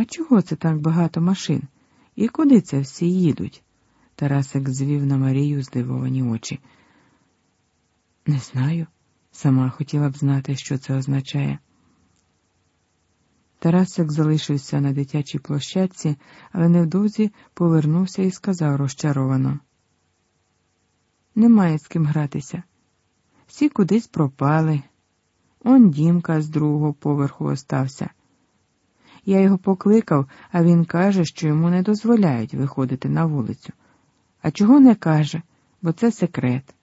А чого це так багато машин? І куди це всі їдуть? Тарасик звів на Марію здивовані очі. Не знаю, сама хотіла б знати, що це означає. Тарасик залишився на дитячій площадці, але невдовзі повернувся і сказав розчаровано. Немає з ким гратися. Всі кудись пропали. Он Дімка з другого поверху остався. Я його покликав, а він каже, що йому не дозволяють виходити на вулицю. А чого не каже, бо це секрет.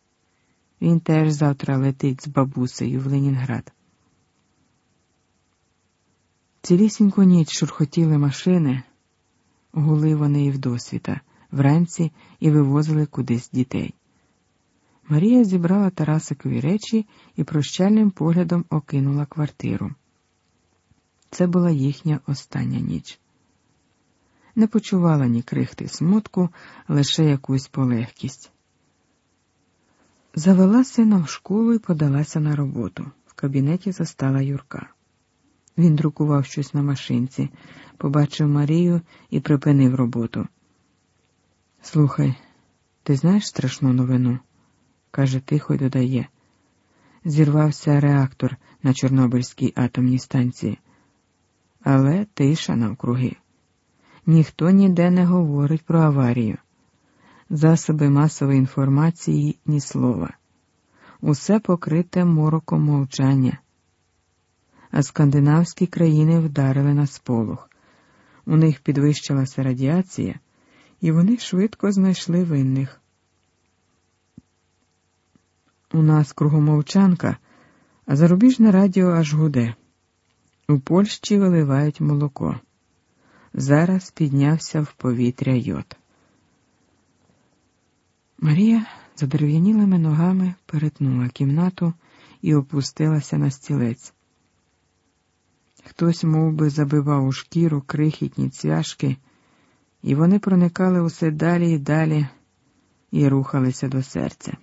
Він теж завтра летить з бабусею в Ленінград. Цілісіньку ніч шурхотіли машини, гули вони і вдосвіта, вранці і вивозили кудись дітей. Марія зібрала Тарасикові речі і прощальним поглядом окинула квартиру. Це була їхня остання ніч. Не почувала ні крихти смутку, лише якусь полегкість. Завела сина в школу і подалася на роботу. В кабінеті застала Юрка. Він друкував щось на машинці, побачив Марію і припинив роботу. Слухай, ти знаєш страшну новину? каже тихо й додає. Зірвався реактор на Чорнобильській атомній станції. Але тиша навкруги. Ніхто ніде не говорить про аварію. Засоби масової інформації ні слова. Усе покрите мороком мовчання. А скандинавські країни вдарили на сполох. У них підвищилася радіація, і вони швидко знайшли винних. У нас кругомовчанка, а зарубіжне радіо аж гуде. У Польщі виливають молоко. Зараз піднявся в повітря йод. Марія задерев'янілими ногами перетнула кімнату і опустилася на стілець. Хтось мов би, забивав у шкіру крихітні цвяшки, і вони проникали усе далі і далі і рухалися до серця.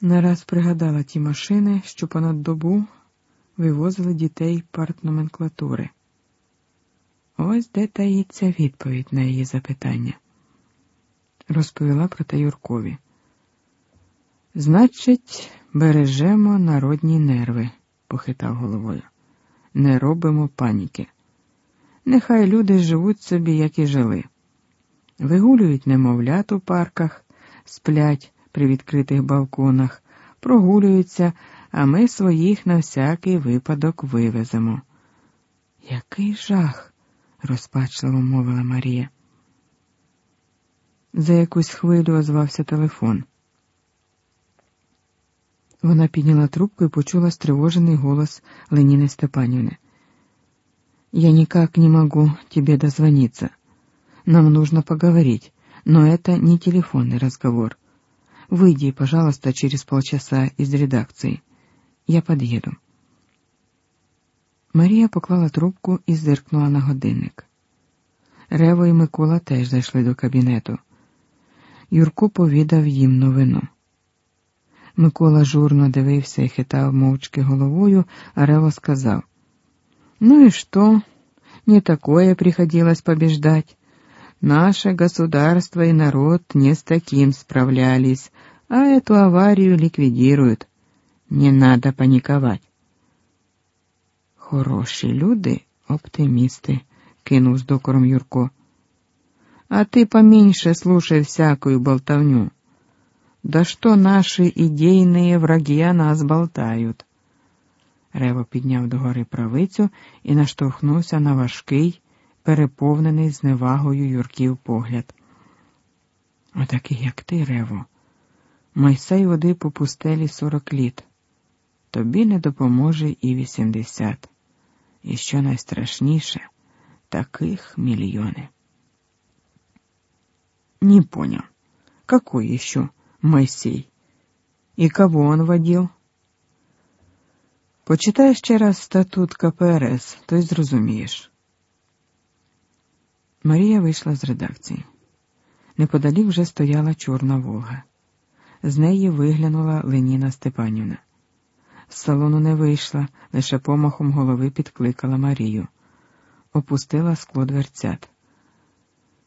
Нараз пригадала ті машини, що понад добу вивозили дітей партноменклатури. Ось де таїться відповідь на її запитання. Розповіла про те Юркові. Значить, бережемо народні нерви, похитав головою. Не робимо паніки. Нехай люди живуть собі, як і жили. Вигулюють немовлят у парках, сплять при відкритих балконах, прогулюються, а ми своїх на всякий випадок вивеземо. Який жах, розпачливо мовила Марія. За якусь хвилю озвався телефон. Вона підняла трубку і почула стривожений голос Леніни Степанівни. Я никак не могу тебе дозвониться. Нам нужно поговорить, но это не телефонный разговор. Выйди, пожалуйста, через полчаса из редакции. Я подъеду. Марія поклала трубку і зиркнула на годинник. Рево і Микола теж зайшли до кабінету. Юрко повідав їм новину. Микола журно дивився і хитав мовчки головою, а Рево сказав: Ну и что? Не такое приходилось побеждать. Наше государство и народ не с таким справлялись, а эту аварию ликвидируют. Не надо паниковать. Хороші люди, оптимісти, кинув з докором Юрко. А ты поменьше слушай всякую болтовню. Да что наши идейные враги о нас болтают? Рево підняв догори правицю і наштовхнувся на важкий, переповнений зневагою Юрків погляд. Отакий, як ти, Рево, майсай води по пустелі сорок літ. Тобі не допоможе і вісімдесят. І що найстрашніше, таких мільйони. Не понял, какой еще Моисей? И кого он водил? Почитай ще раз статут КПРС, то й зрозумієш. Марія вийшла з редакції. Неподалік вже стояла Чорна Волга. З неї виглянула Леніна Степанівна. З салону не вийшла, лише помахом голови підкликала Марію, опустила скло дверцят.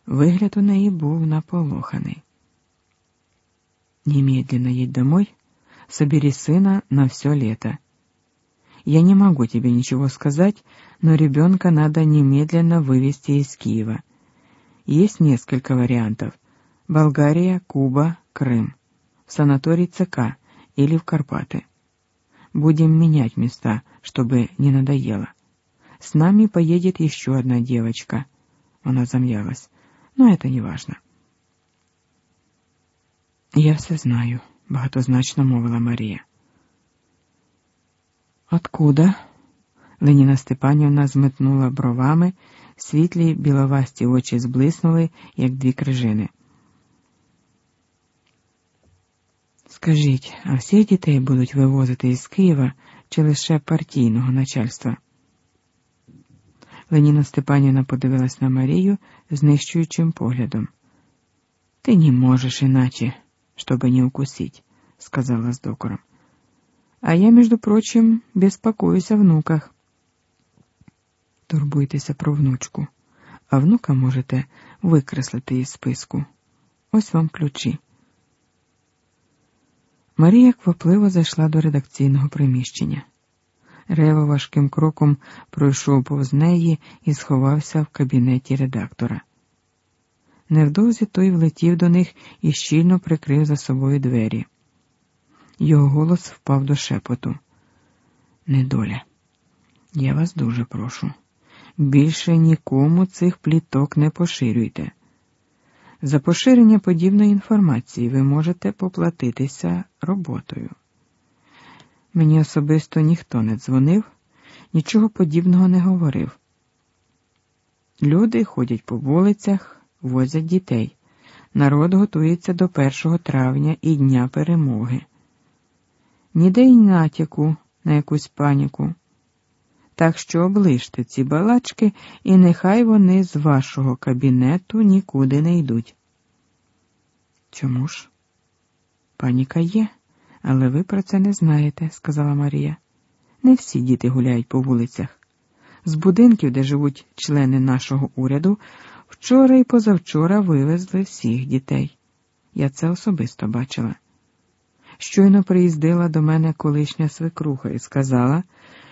Вигляд у неї був наполоханий. Немедленно едь домой, собери сына на все лето. Я не могу тебе ничего сказать, но ребенка надо немедленно вывести из Киева. Есть несколько вариантов. Болгария, Куба, Крым. В санаторий ЦК или в Карпаты. Будем менять места, чтобы не надоело. С нами поедет еще одна девочка. Она замялась. Но это не важно. Я все знаю, багатозначно мовила Марія. Откуда? Леніна Степанівна зметнула бровами, світлі біловасті очі зблиснули, як дві крижини. Скажіть, а всіх дітей будуть вивозити із Києва чи лише партійного начальства? Леніна Степанівна подивилась на Марію знищуючим поглядом. Ти не можеш іначе, чтобы не укусить, сказала с докором. А я, между прочим, беспокоюсь о внуках. Турбуйтеся про внучку, а внука можете викреслити із списку. Ось вам ключі. Марія квапливо зайшла до редакційного приміщення. Рево важким кроком пройшов повз неї і сховався в кабінеті редактора. Невдовзі той влетів до них і щільно прикрив за собою двері. Його голос впав до шепоту. Недоля, я вас дуже прошу. Більше нікому цих пліток не поширюйте. За поширення подібної інформації ви можете поплатитися роботою. Мені особисто ніхто не дзвонив, нічого подібного не говорив. Люди ходять по вулицях, возять дітей. Народ готується до 1 травня і Дня перемоги. Ніде й натяку на якусь паніку. Так що оближте ці балачки, і нехай вони з вашого кабінету нікуди не йдуть. Чому ж? Паніка є, але ви про це не знаєте, сказала Марія. Не всі діти гуляють по вулицях. З будинків, де живуть члени нашого уряду, вчора і позавчора вивезли всіх дітей. Я це особисто бачила. Щойно приїздила до мене колишня свекруха і сказала,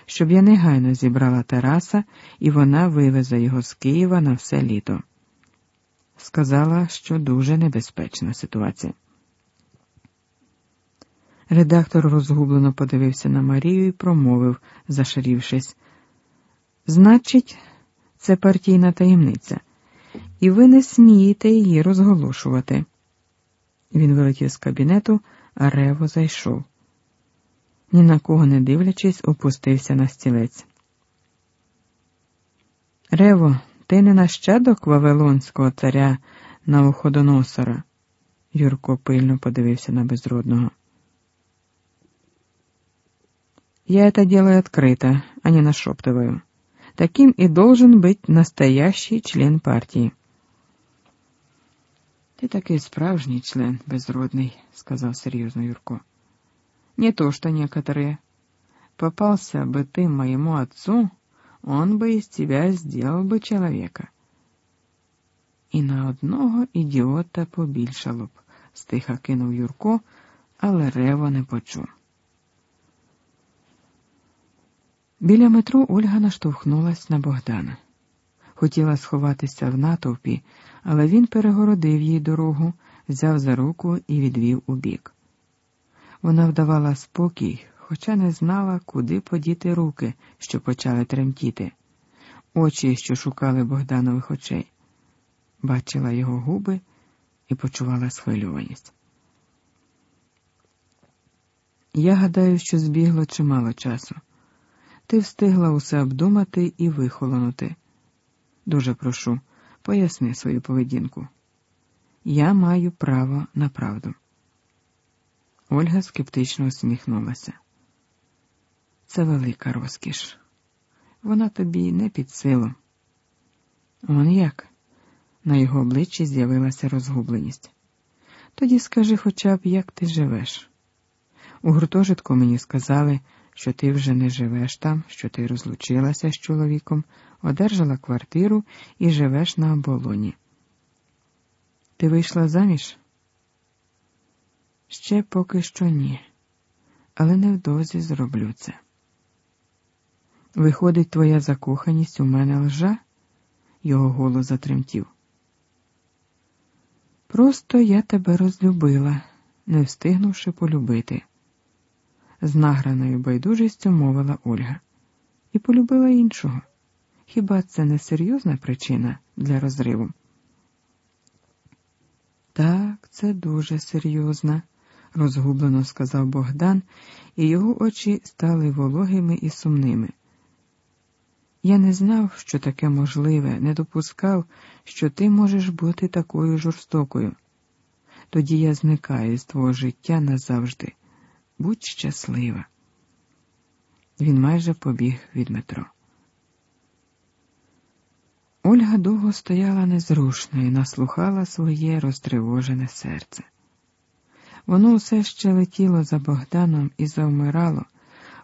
щоб я негайно зібрала Тараса, і вона вивезе його з Києва на все літо. Сказала, що дуже небезпечна ситуація. Редактор розгублено подивився на Марію і промовив, зашарівшись. Значить, це партійна таємниця, і ви не смієте її розголошувати. Він вилетів з кабінету, а Рево зайшов. Ні на кого не дивлячись, опустився на стілець. Рево, ти не нащадок Вавилонського царя Навуходоносора? Юрко пильно подивився на безродного. Я это делаю открыто, а не нашептываю. Таким и должен быть настоящий член партии. Ти такий справжній член безродний, сказав серйозно Юрко. Не то что некоторые. Попался бы ты моему отцу, он бы из тебя сделал бы человека. І на одного ідіота побільшало б, стиха кинув Юрко, але Рево не почув. Біля метро Ольга наштовхнулась на Богдана. Хотіла сховатися в натовпі, але він перегородив їй дорогу, взяв за руку і відвів у бік. Вона вдавала спокій, хоча не знала, куди подіти руки, що почали тремтіти, очі, що шукали Богданових очей. Бачила його губи і почувала схвильованість. Я гадаю, що збігло чимало часу. Ти встигла усе обдумати і вихолонути. Дуже прошу, поясни свою поведінку. Я маю право на правду. Ольга скептично усміхнулася. Це велика розкіш. Вона тобі не під силу. Он як? На його обличчі з'явилася розгубленість. Тоді скажи хоча б, як ти живеш. У гуртожитку мені сказали, що ти вже не живеш там, що ти розлучилася з чоловіком, одержала квартиру і живеш на оболоні. Ти вийшла заміж? Ще поки що ні, але невдовзі зроблю це. Виходить, твоя закоханість у мене лжа? Його голос затремтів. Просто я тебе розлюбила, не встигнувши полюбити. З награною байдужістю мовила Ольга. І полюбила іншого. Хіба це не серйозна причина для розриву? Так, це дуже серйозна, розгублено сказав Богдан, і його очі стали вологими і сумними. Я не знав, що таке можливе, не допускав, що ти можеш бути такою жорстокою. Тоді я зникаю з твого життя назавжди. Будь щаслива. Він майже побіг від метро. Ольга довго стояла незрушно і наслухала своє розтривожене серце. Воно усе ще летіло за Богданом і завмирало,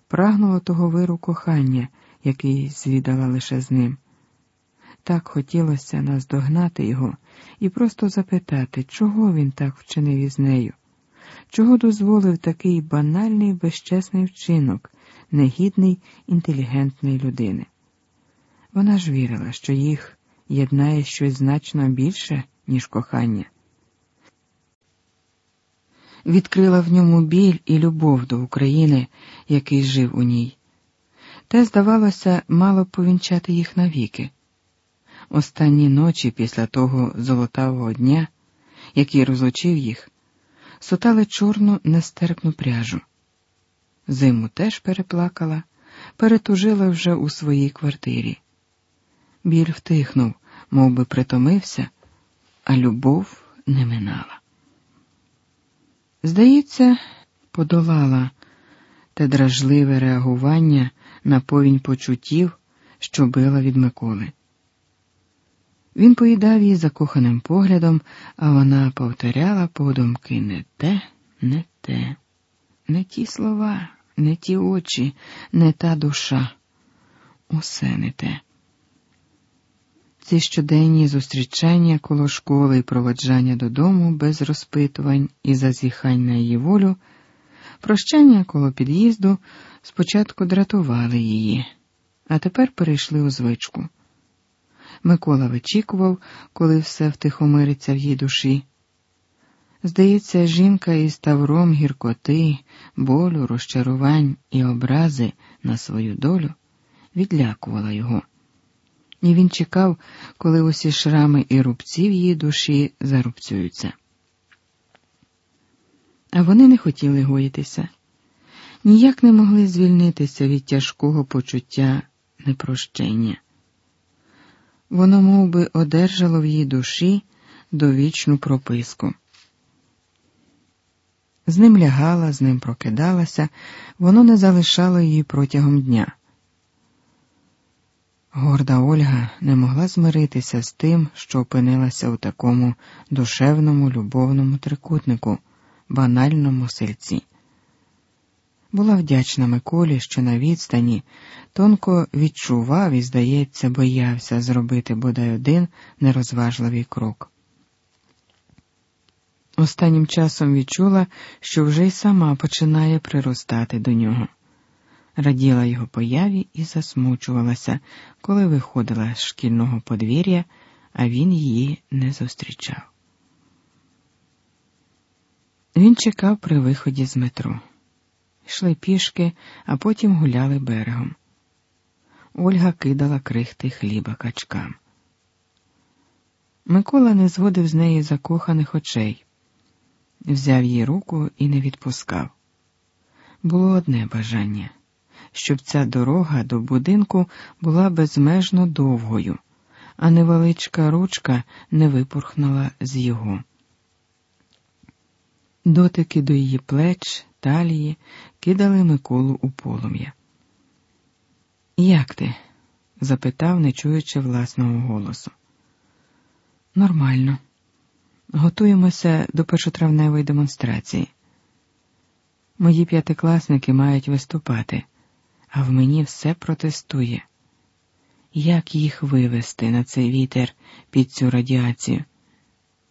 прагнуло того виру кохання, який звідала лише з ним. Так хотілося наздогнати його і просто запитати, чого він так вчинив із нею, чого дозволив такий банальний безчесний вчинок, негідний інтелігентної людини. Вона ж вірила, що їх єднає щось значно більше, ніж кохання. Відкрила в ньому біль і любов до України, який жив у ній. Те, здавалося, мало повінчати їх навіки. Останні ночі після того золотавого дня, який розлучив їх, сутали чорну нестерпну пряжу. Зиму теж переплакала, перетужила вже у своїй квартирі. Біль втихнув, мов би притомився, а любов не минала. Здається, подолала те дражливе реагування на повінь почуттів, що била від Миколи. Він поїдав її закоханим поглядом, а вона повторяла подумки не те, не те, не ті слова, не ті очі, не та душа. Усе не те. Ці щоденні зустрічання коло школи і проводжання додому без розпитувань і зазіхань на її волю, прощання коло під'їзду спочатку дратували її, а тепер перейшли у звичку. Микола вичікував, коли все втихомириться в її душі. Здається, жінка із тавром гіркоти, болю, розчарувань і образи на свою долю відлякувала його і він чекав, коли усі шрами і рубці в її душі зарубцюються. А вони не хотіли гоїтися, ніяк не могли звільнитися від тяжкого почуття непрощення. Воно мов би, одержало в її душі довічну прописку. З ним лягала, з ним прокидалася, воно не залишало її протягом дня. Горда Ольга не могла змиритися з тим, що опинилася у такому душевному любовному трикутнику, банальному сельці. Була вдячна Миколі, що на відстані тонко відчував і, здається, боявся зробити бодай один нерозважливий крок. Останнім часом відчула, що вже й сама починає приростати до нього раділа його появі і засмучувалася, коли виходила з шкільного подвір'я, а він її не зустрічав. Він чекав при виході з метро. Йшли пішки, а потім гуляли берегом. Ольга кидала крихти хліба качкам. Микола не зводив з неї закоханих очей, взяв її руку і не відпускав. Було одне бажання щоб ця дорога до будинку була безмежно довгою, а невеличка ручка не випорхнула з його. Дотики до її плеч, талії кидали Миколу у полум'я. Як ти? запитав, не чуючи власного голосу. Нормально. Готуємося до першотравневої демонстрації. Мої п'ятикласники мають виступати а в мені все протестує. Як їх вивести на цей вітер під цю радіацію?